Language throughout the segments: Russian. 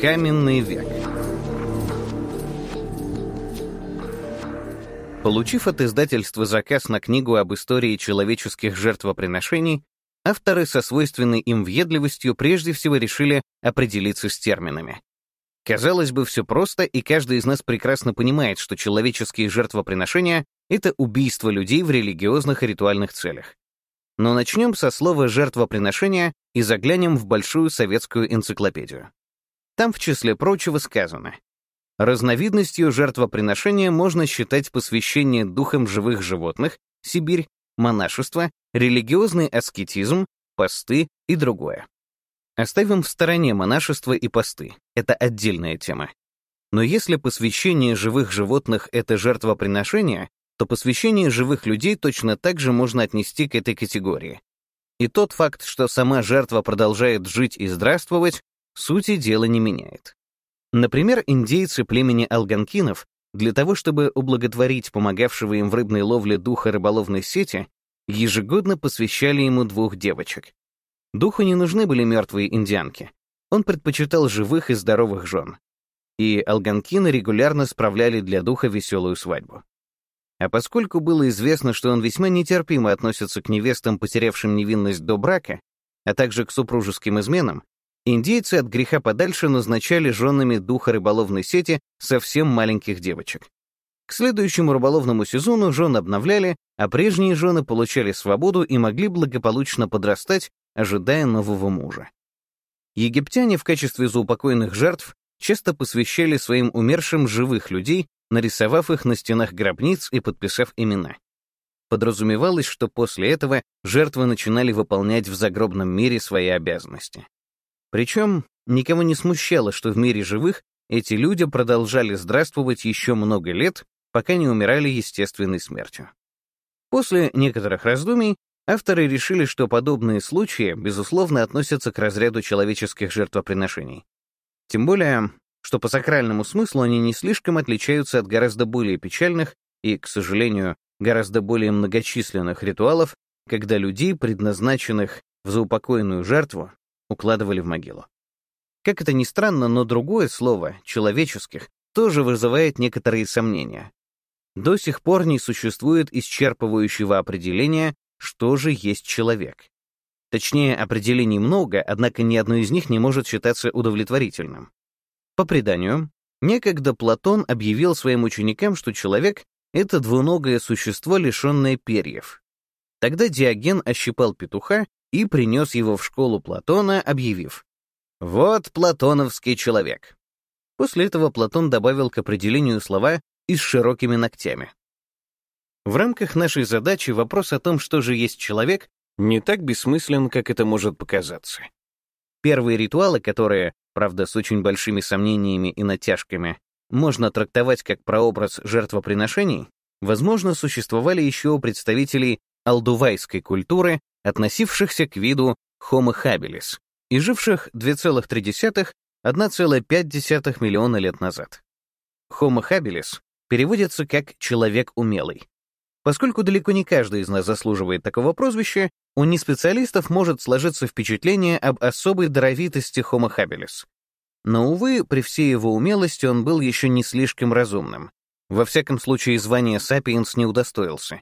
Каменный век. Получив от издательства заказ на книгу об истории человеческих жертвоприношений, авторы со свойственной им въедливостью прежде всего решили определиться с терминами. Казалось бы, все просто, и каждый из нас прекрасно понимает, что человеческие жертвоприношения — это убийство людей в религиозных и ритуальных целях. Но начнем со слова «жертвоприношение» и заглянем в Большую советскую энциклопедию. Там, в числе прочего, сказано Разновидностью жертвоприношения можно считать посвящение духам живых животных, Сибирь, монашество, религиозный аскетизм, посты и другое. Оставим в стороне монашество и посты, это отдельная тема. Но если посвящение живых животных — это жертвоприношение, то посвящение живых людей точно так же можно отнести к этой категории. И тот факт, что сама жертва продолжает жить и здравствовать, сути дела не меняет. Например, индейцы племени алганкинов для того, чтобы ублаготворить помогавшего им в рыбной ловле духа рыболовной сети, ежегодно посвящали ему двух девочек. Духу не нужны были мертвые индианки. Он предпочитал живых и здоровых жен. И алганкины регулярно справляли для духа веселую свадьбу. А поскольку было известно, что он весьма нетерпимо относится к невестам, потерявшим невинность до брака, а также к супружеским изменам, индейцы от греха подальше назначали женами духа рыболовной сети совсем маленьких девочек. К следующему рыболовному сезону жен обновляли, а прежние жены получали свободу и могли благополучно подрастать, ожидая нового мужа. Египтяне в качестве заупокойных жертв часто посвящали своим умершим живых людей, нарисовав их на стенах гробниц и подписав имена. Подразумевалось, что после этого жертвы начинали выполнять в загробном мире свои обязанности. Причем никого не смущало, что в мире живых эти люди продолжали здравствовать еще много лет, пока не умирали естественной смертью. После некоторых раздумий авторы решили, что подобные случаи, безусловно, относятся к разряду человеческих жертвоприношений. Тем более, что по сакральному смыслу они не слишком отличаются от гораздо более печальных и, к сожалению, гораздо более многочисленных ритуалов, когда людей, предназначенных в заупокойную жертву, укладывали в могилу. Как это ни странно, но другое слово, человеческих, тоже вызывает некоторые сомнения. До сих пор не существует исчерпывающего определения, что же есть человек. Точнее, определений много, однако ни одно из них не может считаться удовлетворительным. По преданию, некогда Платон объявил своим ученикам, что человек — это двуногое существо, лишенное перьев. Тогда Диоген ощипал петуха и принес его в школу Платона, объявив «Вот платоновский человек». После этого Платон добавил к определению слова «и с широкими ногтями». В рамках нашей задачи вопрос о том, что же есть человек, не так бессмыслен, как это может показаться. Первые ритуалы, которые правда, с очень большими сомнениями и натяжками, можно трактовать как прообраз жертвоприношений, возможно, существовали еще у представителей алдувайской культуры, относившихся к виду Homo habilis и живших 2,3-1,5 миллиона лет назад. Homo habilis переводится как «человек умелый». Поскольку далеко не каждый из нас заслуживает такого прозвища, у неспециалистов может сложиться впечатление об особой даровитости Homo habilis. Но, увы, при всей его умелости он был еще не слишком разумным. Во всяком случае, звание сапиенс не удостоился.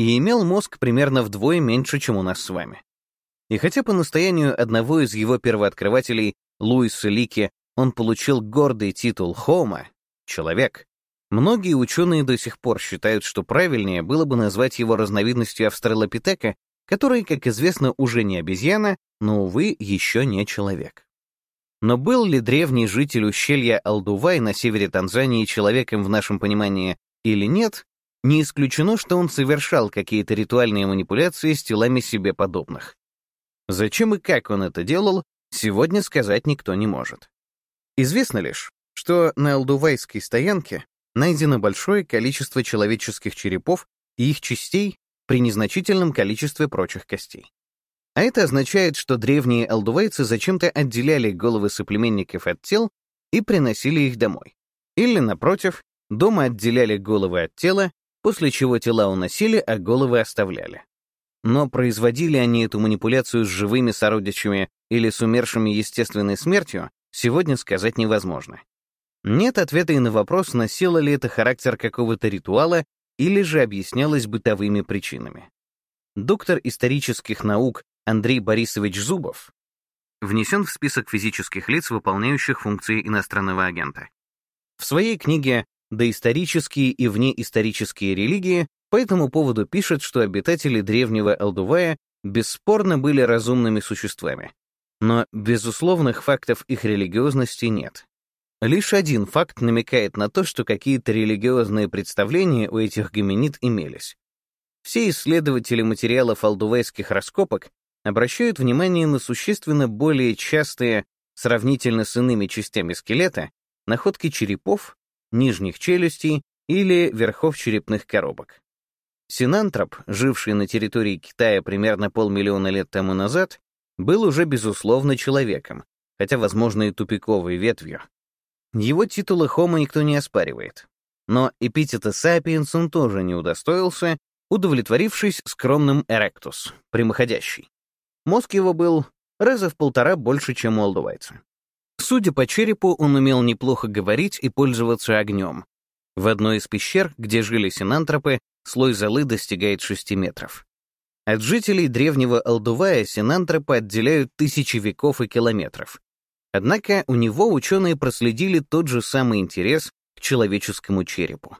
И имел мозг примерно вдвое меньше, чем у нас с вами. И хотя по настоянию одного из его первооткрывателей, Луиса Лики, он получил гордый титул Homo — человек, многие ученые до сих пор считают, что правильнее было бы назвать его разновидностью австралопитека который, как известно, уже не обезьяна, но, увы, еще не человек. Но был ли древний житель ущелья Алдувай на севере Танзании человеком в нашем понимании или нет, не исключено, что он совершал какие-то ритуальные манипуляции с телами себе подобных. Зачем и как он это делал, сегодня сказать никто не может. Известно лишь, что на Алдувайской стоянке найдено большое количество человеческих черепов и их частей при незначительном количестве прочих костей. А это означает, что древние алдувайцы зачем-то отделяли головы соплеменников от тел и приносили их домой. Или, напротив, дома отделяли головы от тела, после чего тела уносили, а головы оставляли. Но производили они эту манипуляцию с живыми сородичами или с умершими естественной смертью, сегодня сказать невозможно. Нет ответа и на вопрос, носило ли это характер какого-то ритуала или же объяснялось бытовыми причинами. Доктор исторических наук Андрей Борисович Зубов внесен в список физических лиц, выполняющих функции иностранного агента. В своей книге «Доисторические и внеисторические религии» по этому поводу пишет, что обитатели древнего Алдувая бесспорно были разумными существами, но безусловных фактов их религиозности нет. Лишь один факт намекает на то, что какие-то религиозные представления у этих гоминид имелись. Все исследователи материалов алдувайских раскопок обращают внимание на существенно более частые, сравнительно с иными частями скелета, находки черепов, нижних челюстей или верхов черепных коробок. Синантроп, живший на территории Китая примерно полмиллиона лет тому назад, был уже безусловно человеком, хотя, возможно, и тупиковой ветвью. Его титула Homo никто не оспаривает. Но эпитета Sapiens он тоже не удостоился, удовлетворившись скромным Erectus, прямоходящий. Мозг его был раза в полтора больше, чем у олдувайца. Судя по черепу, он умел неплохо говорить и пользоваться огнем. В одной из пещер, где жили синантропы, слой золы достигает 6 метров. От жителей древнего Алдувая синантропы отделяют тысячи веков и километров. Однако у него ученые проследили тот же самый интерес к человеческому черепу.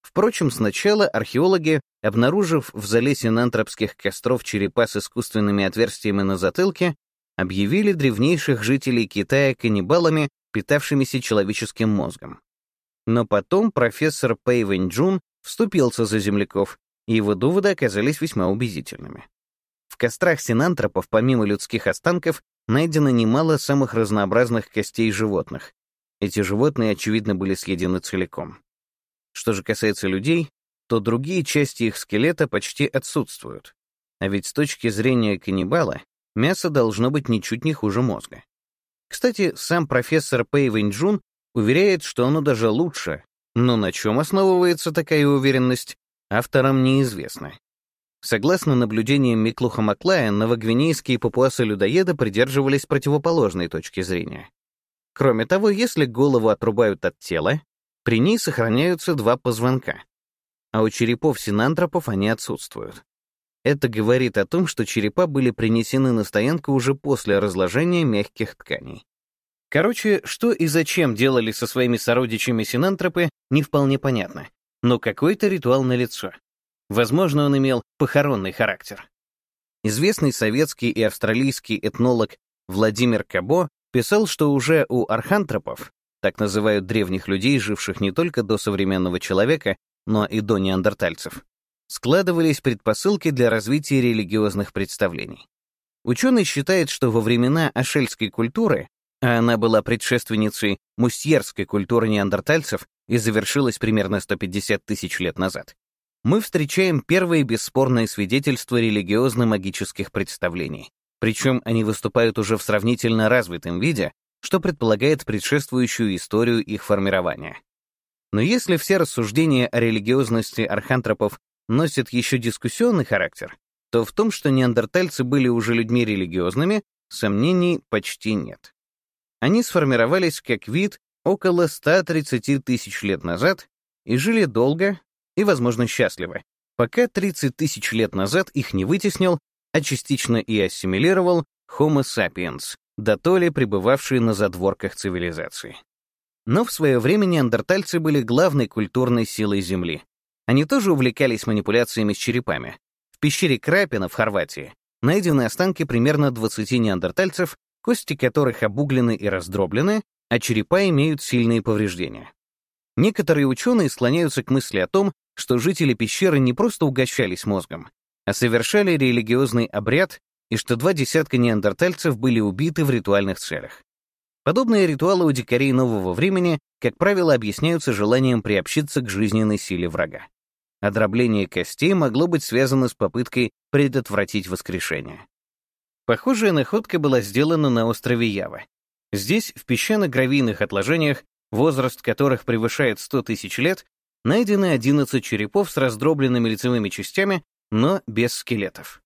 Впрочем, сначала археологи, обнаружив в залесе нантропских костров черепа с искусственными отверстиями на затылке, объявили древнейших жителей Китая каннибалами, питавшимися человеческим мозгом. Но потом профессор Пэй Вэньчжун вступился за земляков, и его доводы оказались весьма убедительными. В кострах синантропов, помимо людских останков, найдено немало самых разнообразных костей животных. Эти животные, очевидно, были съедены целиком. Что же касается людей, то другие части их скелета почти отсутствуют. А ведь с точки зрения каннибала, мясо должно быть ничуть не хуже мозга. Кстати, сам профессор Пэй Вэньчжун уверяет, что оно даже лучше, но на чем основывается такая уверенность, авторам неизвестно. Согласно наблюдениям Миклуха Маклая, новогвинейские папуасы-людоеды придерживались противоположной точки зрения. Кроме того, если голову отрубают от тела, при ней сохраняются два позвонка, а у черепов синантропов они отсутствуют. Это говорит о том, что черепа были принесены на стоянку уже после разложения мягких тканей. Короче, что и зачем делали со своими сородичами синантропы, не вполне понятно, но какой-то ритуал налицо. Возможно, он имел похоронный характер. Известный советский и австралийский этнолог Владимир Кабо писал, что уже у архантропов, так называют древних людей, живших не только до современного человека, но и до неандертальцев, складывались предпосылки для развития религиозных представлений. Ученый считает, что во времена ашельской культуры, а она была предшественницей мустьерской культуры неандертальцев и завершилась примерно 150 тысяч лет назад, мы встречаем первые бесспорные свидетельства религиозно-магических представлений. Причем они выступают уже в сравнительно развитом виде, что предполагает предшествующую историю их формирования. Но если все рассуждения о религиозности архантропов носят еще дискуссионный характер, то в том, что неандертальцы были уже людьми религиозными, сомнений почти нет. Они сформировались как вид около 130 тысяч лет назад и жили долго, и, возможно, счастливы, пока 30 тысяч лет назад их не вытеснил, а частично и ассимилировал Homo sapiens, дотоле пребывавшие на задворках цивилизации. Но в свое время неандертальцы были главной культурной силой Земли. Они тоже увлекались манипуляциями с черепами. В пещере Крапина в Хорватии найдены останки примерно 20 неандертальцев, кости которых обуглены и раздроблены, а черепа имеют сильные повреждения. Некоторые ученые склоняются к мысли о том, что жители пещеры не просто угощались мозгом, а совершали религиозный обряд, и что два десятка неандертальцев были убиты в ритуальных целях. Подобные ритуалы у дикарей нового времени, как правило, объясняются желанием приобщиться к жизненной силе врага. Одробление костей могло быть связано с попыткой предотвратить воскрешение. Похожая находка была сделана на острове Ява. Здесь, в песчано-гравийных отложениях, возраст которых превышает 100 тысяч лет, найдены 11 черепов с раздробленными лицевыми частями, но без скелетов.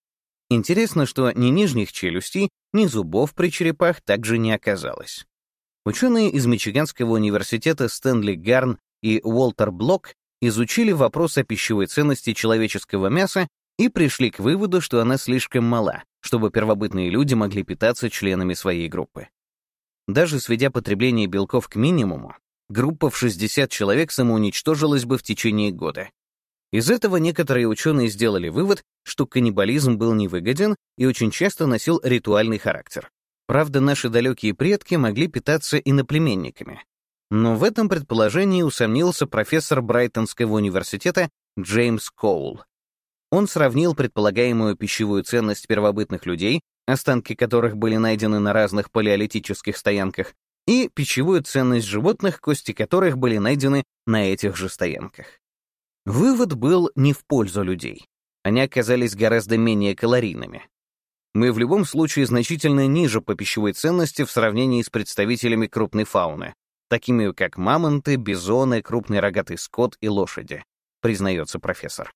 Интересно, что ни нижних челюстей, ни зубов при черепах также не оказалось. Ученые из Мичиганского университета Стэнли Гарн и Уолтер Блок изучили вопрос о пищевой ценности человеческого мяса и пришли к выводу, что она слишком мала, чтобы первобытные люди могли питаться членами своей группы. Даже сведя потребление белков к минимуму, группа в 60 человек самоуничтожилась бы в течение года. Из этого некоторые ученые сделали вывод, что каннибализм был невыгоден и очень часто носил ритуальный характер. Правда, наши далекие предки могли питаться иноплеменниками. Но в этом предположении усомнился профессор Брайтонского университета Джеймс Коул. Он сравнил предполагаемую пищевую ценность первобытных людей, останки которых были найдены на разных палеолитических стоянках, и пищевую ценность животных, кости которых были найдены на этих же стоянках. Вывод был не в пользу людей. Они оказались гораздо менее калорийными. Мы в любом случае значительно ниже по пищевой ценности в сравнении с представителями крупной фауны, такими как мамонты, бизоны, крупный рогатый скот и лошади, признается профессор.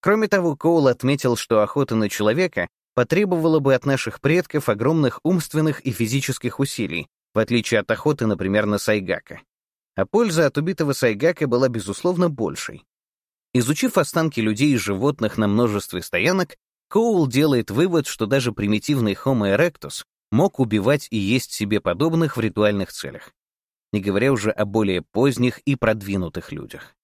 Кроме того, Коул отметил, что охота на человека потребовала бы от наших предков огромных умственных и физических усилий, в отличие от охоты, например, на сайгака. А польза от убитого сайгака была, безусловно, большей. Изучив останки людей и животных на множестве стоянок, Коул делает вывод, что даже примитивный Homo erectus мог убивать и есть себе подобных в ритуальных целях, не говоря уже о более поздних и продвинутых людях.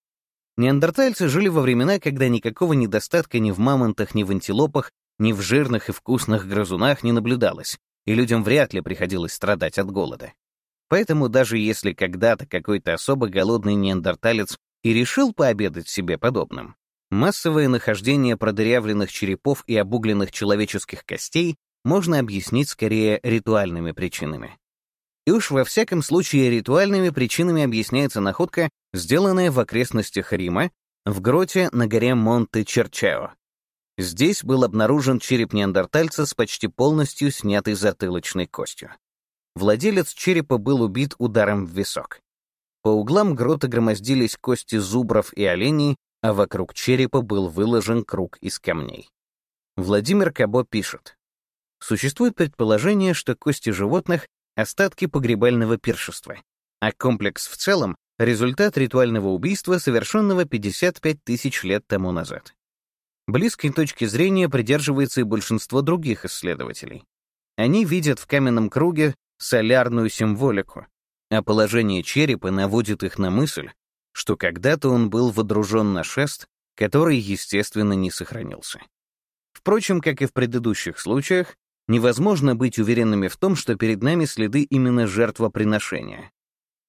Неандертальцы жили во времена, когда никакого недостатка ни в мамонтах, ни в антилопах, ни в жирных и вкусных грызунах не наблюдалось, и людям вряд ли приходилось страдать от голода. Поэтому даже если когда-то какой-то особо голодный неандерталец и решил пообедать себе подобным, массовое нахождение продырявленных черепов и обугленных человеческих костей можно объяснить скорее ритуальными причинами. И уж во всяком случае ритуальными причинами объясняется находка, сделанная в окрестностях Рима, в гроте на горе Монте-Черчео. Здесь был обнаружен череп неандертальца с почти полностью снятой затылочной костью. Владелец черепа был убит ударом в висок. По углам грота громоздились кости зубров и оленей, а вокруг черепа был выложен круг из камней. Владимир Кабо пишет, Существует предположение, что кости животных остатки погребального пиршества, а комплекс в целом — результат ритуального убийства, совершенного 55 тысяч лет тому назад. Близкой точки зрения придерживается и большинство других исследователей. Они видят в каменном круге солярную символику, а положение черепа наводит их на мысль, что когда-то он был водружен на шест, который, естественно, не сохранился. Впрочем, как и в предыдущих случаях, невозможно быть уверенными в том, что перед нами следы именно жертвоприношения.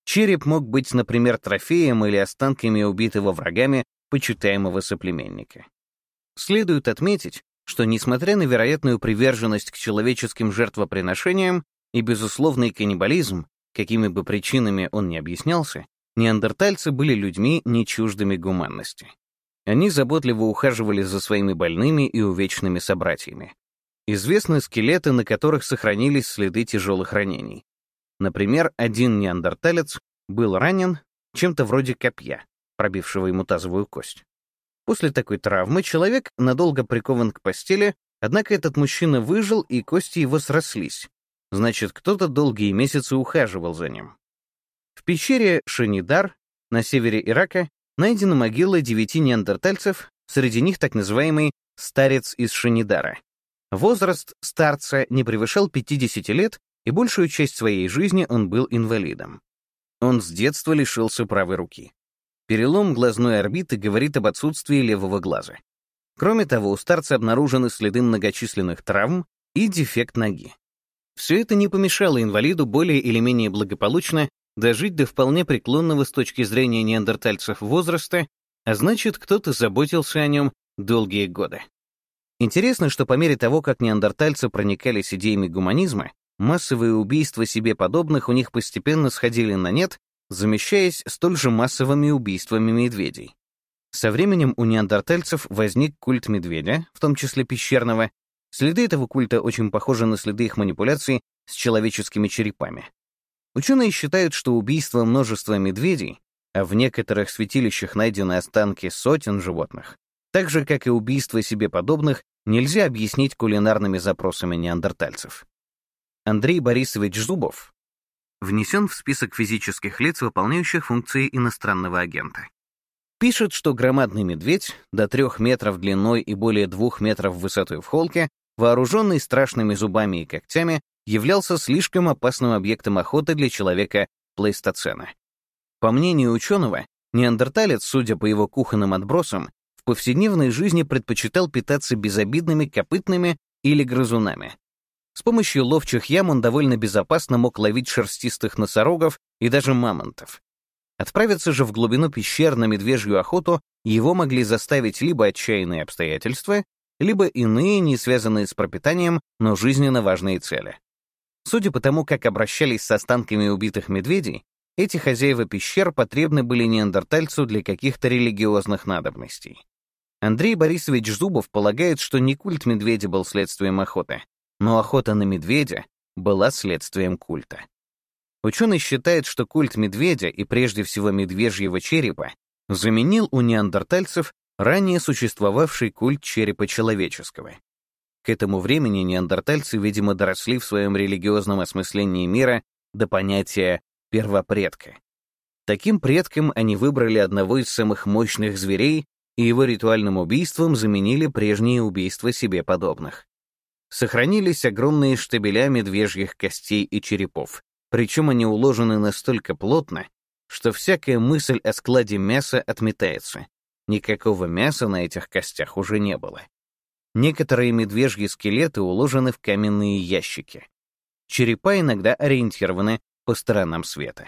Череп мог быть, например, трофеем или останками убитого врагами почитаемого соплеменника. Следует отметить, что, несмотря на вероятную приверженность к человеческим жертвоприношениям и безусловный каннибализм, какими бы причинами он ни объяснялся, неандертальцы были людьми, не чуждыми гуманности. Они заботливо ухаживали за своими больными и увечными собратьями, Известны скелеты, на которых сохранились следы тяжелых ранений. Например, один неандерталец был ранен чем-то вроде копья, пробившего ему тазовую кость. После такой травмы человек надолго прикован к постели, однако этот мужчина выжил, и кости его срослись. Значит, кто-то долгие месяцы ухаживал за ним. В пещере Шанидар на севере Ирака найдена могила девяти неандертальцев, среди них так называемый «старец из Шанидара». Возраст старца не превышал 50 лет, и большую часть своей жизни он был инвалидом. Он с детства лишился правой руки. Перелом глазной орбиты говорит об отсутствии левого глаза. Кроме того, у старца обнаружены следы многочисленных травм и дефект ноги. Все это не помешало инвалиду более или менее благополучно дожить до вполне преклонного с точки зрения неандертальцев возраста, а значит, кто-то заботился о нем долгие годы. Интересно, что по мере того, как неандертальцы проникались идеями гуманизма, массовые убийства себе подобных у них постепенно сходили на нет, замещаясь столь же массовыми убийствами медведей. Со временем у неандертальцев возник культ медведя, в том числе пещерного. Следы этого культа очень похожи на следы их манипуляций с человеческими черепами. Ученые считают, что убийство множества медведей, а в некоторых святилищах найдены останки сотен животных, так же, как и убийство себе подобных, нельзя объяснить кулинарными запросами неандертальцев. Андрей Борисович Зубов, внесен в список физических лиц, выполняющих функции иностранного агента. Пишет, что громадный медведь, до трех метров длиной и более двух метров высотой в холке, вооруженный страшными зубами и когтями, являлся слишком опасным объектом охоты для человека плейстоцена. По мнению ученого, неандерталец, судя по его кухонным отбросам, в повседневной жизни предпочитал питаться безобидными копытными или грызунами. С помощью ловчих ям он довольно безопасно мог ловить шерстистых носорогов и даже мамонтов. Отправиться же в глубину пещер на медвежью охоту его могли заставить либо отчаянные обстоятельства, либо иные, не связанные с пропитанием, но жизненно важные цели. Судя по тому, как обращались с останками убитых медведей, эти хозяева пещер потребны были неандертальцу для каких-то религиозных надобностей. Андрей Борисович Зубов полагает, что не культ медведя был следствием охоты, но охота на медведя была следствием культа. Ученый считает, что культ медведя и прежде всего медвежьего черепа заменил у неандертальцев ранее существовавший культ черепа человеческого. К этому времени неандертальцы, видимо, доросли в своем религиозном осмыслении мира до понятия первопредка. Таким предком они выбрали одного из самых мощных зверей и его ритуальным убийством заменили прежние убийства себе подобных. Сохранились огромные штабеля медвежьих костей и черепов, причем они уложены настолько плотно, что всякая мысль о складе мяса отметается. Никакого мяса на этих костях уже не было. Некоторые медвежьи скелеты уложены в каменные ящики. Черепа иногда ориентированы по сторонам света.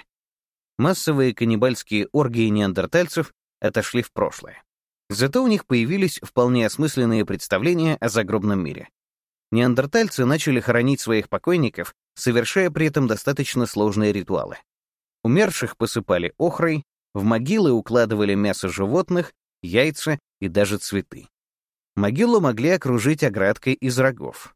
Массовые каннибальские оргии неандертальцев отошли в прошлое. Зато у них появились вполне осмысленные представления о загробном мире. Неандертальцы начали хоронить своих покойников совершая при этом достаточно сложные ритуалы. Умерших посыпали охрой, в могилы укладывали мясо животных, яйца и даже цветы. Могилу могли окружить оградкой из рогов.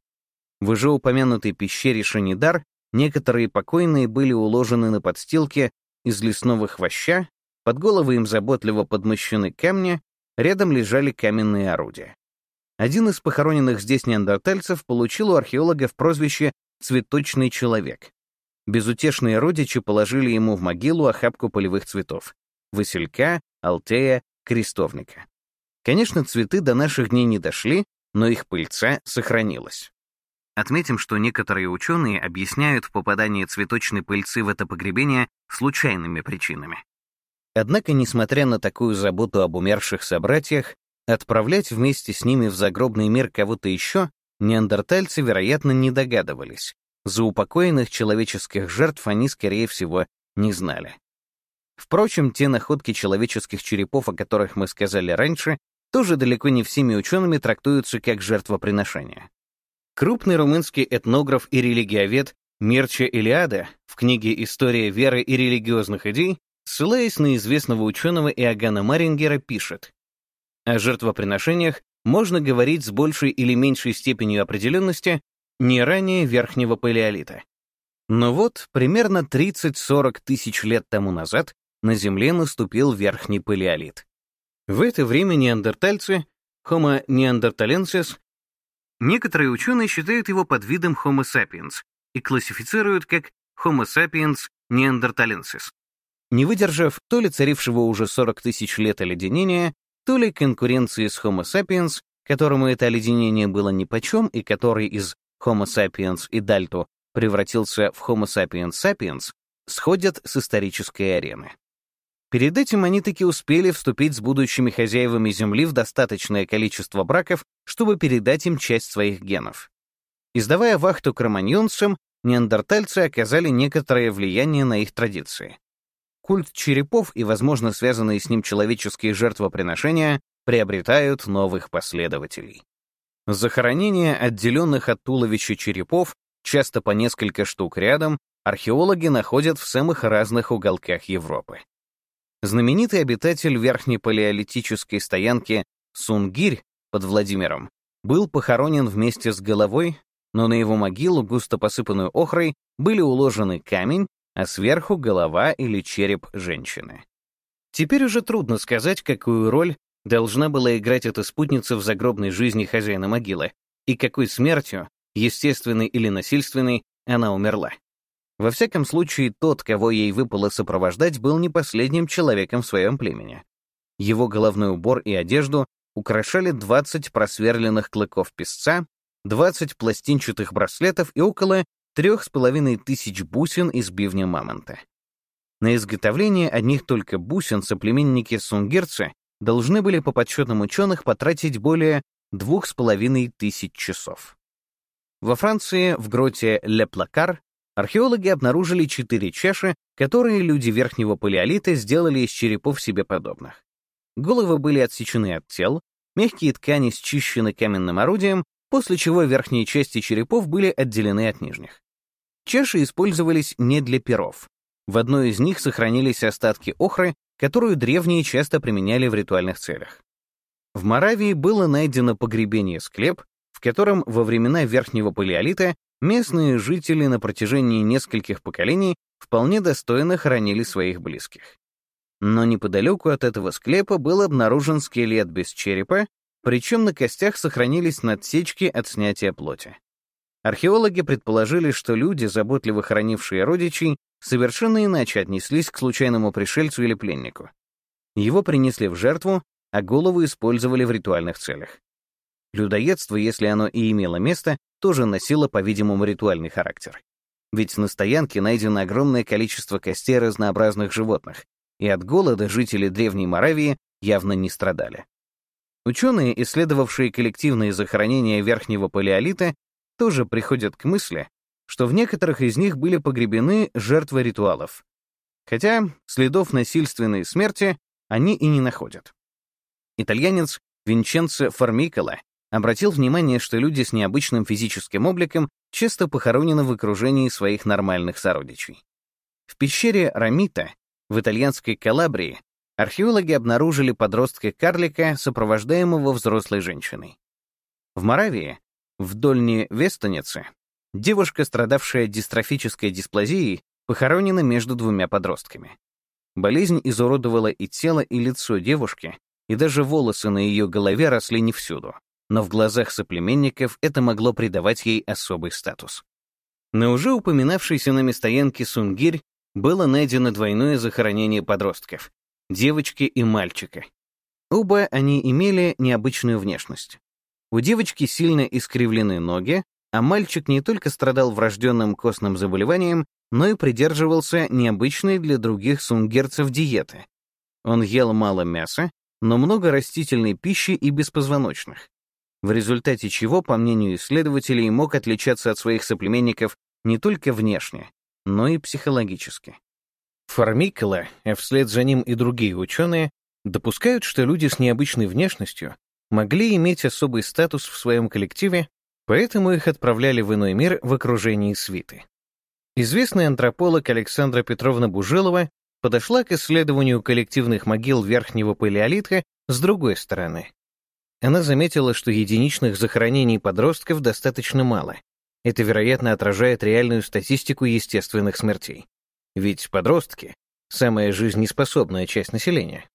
В уже упомянутой пещере Шанидар некоторые покойные были уложены на подстилке из лесного хвоща, под головы им заботливо подмощены камни, рядом лежали каменные орудия. Один из похороненных здесь неандертальцев получил у археологов прозвище цветочный человек. Безутешные родичи положили ему в могилу охапку полевых цветов — василька, алтея, крестовника. Конечно, цветы до наших дней не дошли, но их пыльца сохранилась. Отметим, что некоторые ученые объясняют попадание цветочной пыльцы в это погребение случайными причинами. Однако, несмотря на такую заботу об умерших собратьях, отправлять вместе с ними в загробный мир кого-то еще неандертальцы, вероятно, не догадывались. За упокоенных человеческих жертв они, скорее всего, не знали. Впрочем, те находки человеческих черепов, о которых мы сказали раньше, тоже далеко не всеми учеными трактуются как жертвоприношение. Крупный румынский этнограф и религиовед Мирча Илиада в книге «История веры и религиозных идей», ссылаясь на известного ученого Иоганна Марингера, пишет о жертвоприношениях можно говорить с большей или меньшей степенью определенности не ранее Верхнего Палеолита. Но вот, примерно 30-40 тысяч лет тому назад на Земле наступил Верхний Палеолит. В это время неандертальцы, Homo neanderthalensis, некоторые ученые считают его подвидом Homo sapiens и классифицируют как Homo sapiens neanderthalensis. Не выдержав то ли царившего уже 40 тысяч лет оледенения, то ли конкуренции с Homo sapiens, которому это оледенение было нипочем и который из Homo sapiens и Дальто превратился в Homo sapiens sapiens, сходят с исторической арены. Перед этим они таки успели вступить с будущими хозяевами Земли в достаточное количество браков, чтобы передать им часть своих генов. Издавая вахту кроманьонцам, неандертальцы оказали некоторое влияние на их традиции. Культ черепов и, возможно, связанные с ним человеческие жертвоприношения приобретают новых последователей. Захоронения отделенных от туловища черепов, часто по несколько штук рядом, археологи находят в самых разных уголках Европы. Знаменитый обитатель верхней палеолитической стоянки Сунгирь под Владимиром был похоронен вместе с головой, но на его могилу, густо посыпанную охрой, были уложены камень, а сверху голова или череп женщины. Теперь уже трудно сказать, какую роль должна была играть эта спутница в загробной жизни хозяина могилы и какой смертью, естественной или насильственной, она умерла. Во всяком случае, тот, кого ей выпало сопровождать, был не последним человеком в своем племени. Его головной убор и одежду украшали 20 просверленных клыков песца, 20 пластинчатых браслетов и около трех с половиной тысяч бусин из бивня мамонта. На изготовление одних только бусин соплеменники сунгирцы должны были по подсчетам ученых потратить более двух с половиной тысяч часов. Во Франции, в гроте Ле-Плакар, археологи обнаружили четыре чаши, которые люди верхнего палеолита сделали из черепов себе подобных. Головы были отсечены от тел, мягкие ткани счищены каменным орудием, после чего верхние части черепов были отделены от нижних. Чаши использовались не для перов. В одной из них сохранились остатки охры, которую древние часто применяли в ритуальных целях. В Моравии было найдено погребение склеп, в котором во времена Верхнего Палеолита местные жители на протяжении нескольких поколений вполне достойно хоронили своих близких. Но неподалеку от этого склепа был обнаружен скелет без черепа, причем на костях сохранились надсечки от снятия плоти. Археологи предположили, что люди, заботливо хоронившие родичей, совершенно иначе отнеслись к случайному пришельцу или пленнику. Его принесли в жертву, а голову использовали в ритуальных целях. Людоедство, если оно и имело место, тоже носило, по-видимому, ритуальный характер. Ведь на стоянке найдено огромное количество костей разнообразных животных, и от голода жители Древней Моравии явно не страдали. Ученые, исследовавшие коллективные захоронения Верхнего Палеолита, тоже приходят к мысли, что в некоторых из них были погребены жертвы ритуалов. Хотя следов насильственной смерти они и не находят. Итальянец Винченцо Формикола обратил внимание, что люди с необычным физическим обликом часто похоронены в окружении своих нормальных сородичей. В пещере Рамита в итальянской Калабрии археологи обнаружили подростка-карлика, сопровождаемого взрослой женщиной. В Моравии в Дольне Вестонице девушка, страдавшая дистрофической дисплазией, похоронена между двумя подростками. Болезнь изуродовала и тело, и лицо девушки, и даже волосы на ее голове росли не всюду, но в глазах соплеменников это могло придавать ей особый статус. На уже упоминавшейся нами стоянке Сунгирь было найдено двойное захоронение подростков — девочки и мальчика. Оба они имели необычную внешность. У девочки сильно искривлены ноги, а мальчик не только страдал врожденным костным заболеванием, но и придерживался необычной для других сунгерцев диеты. Он ел мало мяса, но много растительной пищи и беспозвоночных, в результате чего, по мнению исследователей, мог отличаться от своих соплеменников не только внешне, но и психологически. Формикола, а вслед за ним и другие ученые, допускают, что люди с необычной внешностью могли иметь особый статус в своем коллективе, поэтому их отправляли в иной мир в окружении свиты. Известный антрополог Александра Петровна Бужилова подошла к исследованию коллективных могил Верхнего Палеолита с другой стороны. Она заметила, что единичных захоронений подростков достаточно мало. Это, вероятно, отражает реальную статистику естественных смертей. Ведь подростки — самая жизнеспособная часть населения.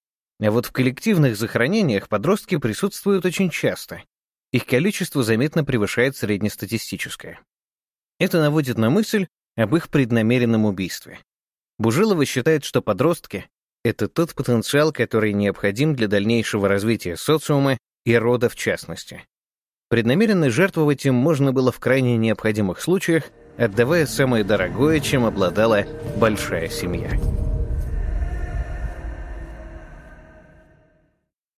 А вот в коллективных захоронениях подростки присутствуют очень часто. Их количество заметно превышает среднестатистическое. Это наводит на мысль об их преднамеренном убийстве. Бужилова считает, что подростки — это тот потенциал, который необходим для дальнейшего развития социума и рода в частности. Преднамеренно жертвовать им можно было в крайне необходимых случаях, отдавая самое дорогое, чем обладала большая семья.